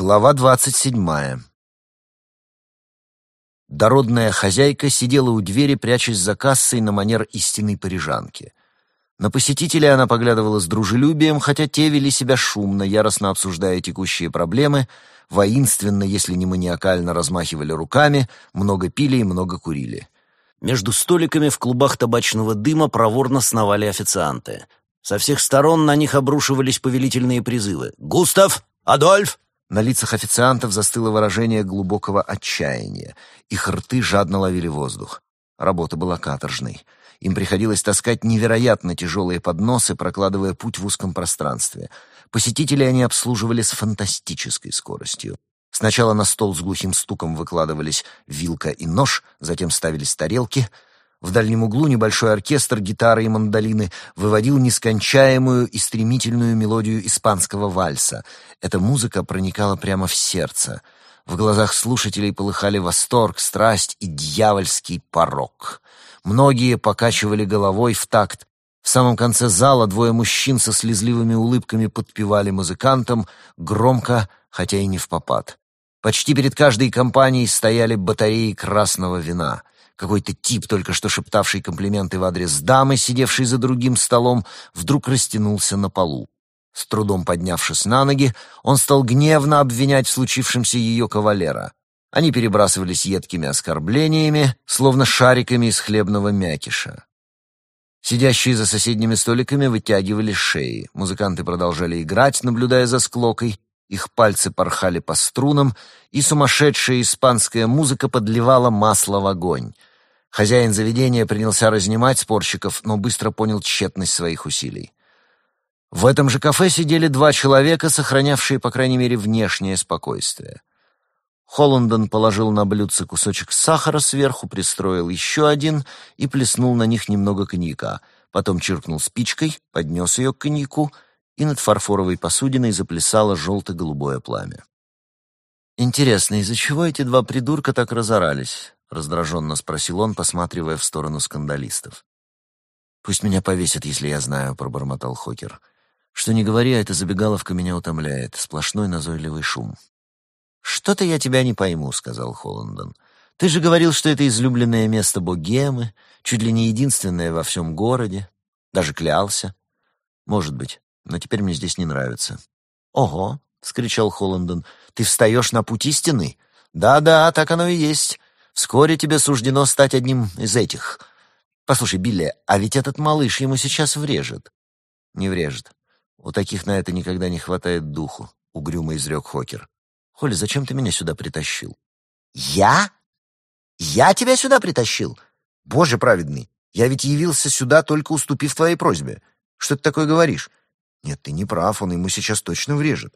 Глава двадцать седьмая. Дородная хозяйка сидела у двери, прячась за кассой на манер истинной парижанки. На посетителей она поглядывала с дружелюбием, хотя те вели себя шумно, яростно обсуждая текущие проблемы, воинственно, если не маниакально, размахивали руками, много пили и много курили. Между столиками в клубах табачного дыма проворно сновали официанты. Со всех сторон на них обрушивались повелительные призывы. «Густав! Адольф! На лицах официантов застыло выражение глубокого отчаяния. Их рты жадно ловили воздух. Работа была каторжной. Им приходилось таскать невероятно тяжелые подносы, прокладывая путь в узком пространстве. Посетителей они обслуживали с фантастической скоростью. Сначала на стол с глухим стуком выкладывались вилка и нож, затем ставились тарелки — в дальнем углу небольшой оркестр гитары и мандолины выводил нескончаемую и стремительную мелодию испанского вальса. Эта музыка проникала прямо в сердце. В глазах слушателей полыхали восторг, страсть и дьявольский порок. Многие покачивали головой в такт. В самом конце зала двое мужчин со слезливыми улыбками подпевали музыкантам, громко, хотя и не в попад. Почти перед каждой компанией стояли батареи красного вина — какой-то тип, только что шептавший комплименты в адрес дамы, сидевшей за другим столом, вдруг растянулся на полу. С трудом поднявшись на ноги, он стал гневно обвинять в случившемся ее кавалера. Они перебрасывались едкими оскорблениями, словно шариками из хлебного мякиша. Сидящие за соседними столиками вытягивали шеи. Музыканты продолжали играть, наблюдая за склокой. Их пальцы порхали по струнам, и сумасшедшая испанская музыка подливала масло в огонь — Хозяин заведения принялся разнимать спорщиков, но быстро понял тщетность своих усилий. В этом же кафе сидели два человека, сохранявшие, по крайней мере, внешнее спокойствие. Холландон положил на блюдце кусочек сахара сверху, пристроил еще один и плеснул на них немного коньяка. Потом чиркнул спичкой, поднес ее к коньяку, и над фарфоровой посудиной заплясало желто-голубое пламя. Интересно, из-за чего эти два придурка так разорались? — раздраженно спросил он, посматривая в сторону скандалистов. «Пусть меня повесят, если я знаю», — пробормотал Хокер. «Что не говори, а эта забегаловка меня утомляет. Сплошной назойливый шум». «Что-то я тебя не пойму», — сказал Холландон. «Ты же говорил, что это излюбленное место богемы, чуть ли не единственное во всем городе. Даже клялся. Может быть, но теперь мне здесь не нравится». «Ого!» — вскричал Холландон. «Ты встаешь на путь истины?» «Да-да, так оно и есть. Вскоре тебе суждено стать одним из этих. Послушай, Билли, а ведь этот малыш ему сейчас врежет. Не врежет. У таких на это никогда не хватает духу, — угрюмо изрек Хокер. Холли, зачем ты меня сюда притащил? Я? Я тебя сюда притащил? Боже праведный, я ведь явился сюда, только уступив твоей просьбе. Что ты такое говоришь? Нет, ты не прав, он ему сейчас точно врежет.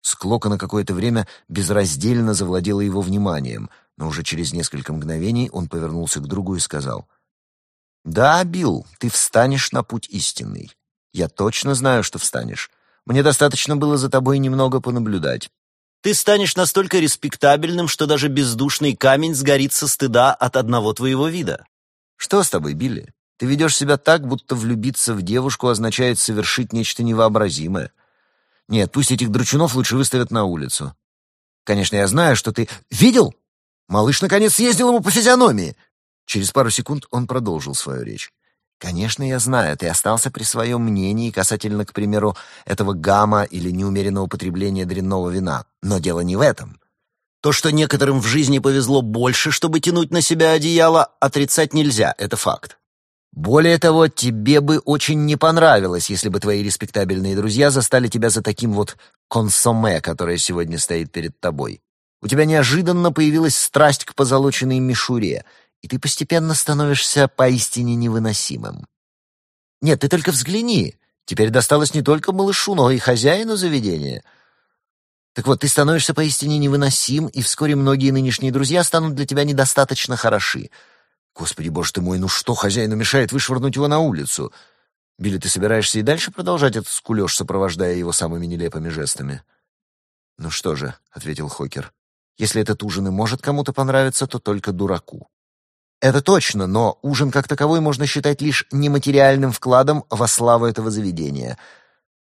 Склока на какое-то время безраздельно завладела его вниманием — но уже через несколько мгновений он повернулся к другу и сказал, «Да, Билл, ты встанешь на путь истинный. Я точно знаю, что встанешь. Мне достаточно было за тобой немного понаблюдать. Ты станешь настолько респектабельным, что даже бездушный камень сгорит со стыда от одного твоего вида. Что с тобой, Билли? Ты ведешь себя так, будто влюбиться в девушку означает совершить нечто невообразимое. Нет, пусть этих дручунов лучше выставят на улицу. Конечно, я знаю, что ты... Видел? Малыш, наконец, съездил ему по физиономии. Через пару секунд он продолжил свою речь. «Конечно, я знаю, ты остался при своем мнении касательно, к примеру, этого гамма или неумеренного потребления дрянного вина. Но дело не в этом. То, что некоторым в жизни повезло больше, чтобы тянуть на себя одеяло, отрицать нельзя, это факт. Более того, тебе бы очень не понравилось, если бы твои респектабельные друзья застали тебя за таким вот консоме, которое сегодня стоит перед тобой. У тебя неожиданно появилась страсть к позолоченной мишуре, и ты постепенно становишься поистине невыносимым. Нет, ты только взгляни. Теперь досталось не только малышу, но и хозяину заведения. Так вот, ты становишься поистине невыносим, и вскоре многие нынешние друзья станут для тебя недостаточно хороши. Господи, боже ты мой, ну что хозяину мешает вышвырнуть его на улицу? Билли, ты собираешься и дальше продолжать этот скулеж, сопровождая его самыми нелепыми жестами? «Ну что же», — ответил Хокер, если этот ужин и может кому-то понравиться, то только дураку. Это точно, но ужин как таковой можно считать лишь нематериальным вкладом во славу этого заведения.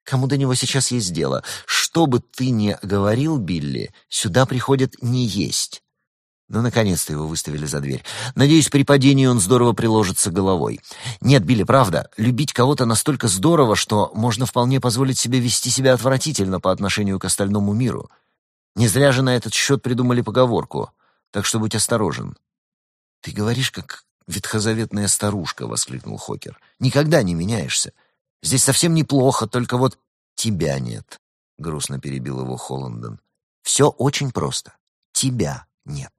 Кому до него сейчас есть дело? Что бы ты ни говорил, Билли, сюда приходят не есть. Ну, наконец-то его выставили за дверь. Надеюсь, при падении он здорово приложится головой. Нет, Билли, правда, любить кого-то настолько здорово, что можно вполне позволить себе вести себя отвратительно по отношению к остальному миру. Не зря же на этот счет придумали поговорку. Так что будь осторожен. Ты говоришь, как ветхозаветная старушка, — воскликнул Хокер. Никогда не меняешься. Здесь совсем неплохо, только вот тебя нет, — грустно перебил его Холландон. Все очень просто. Тебя нет.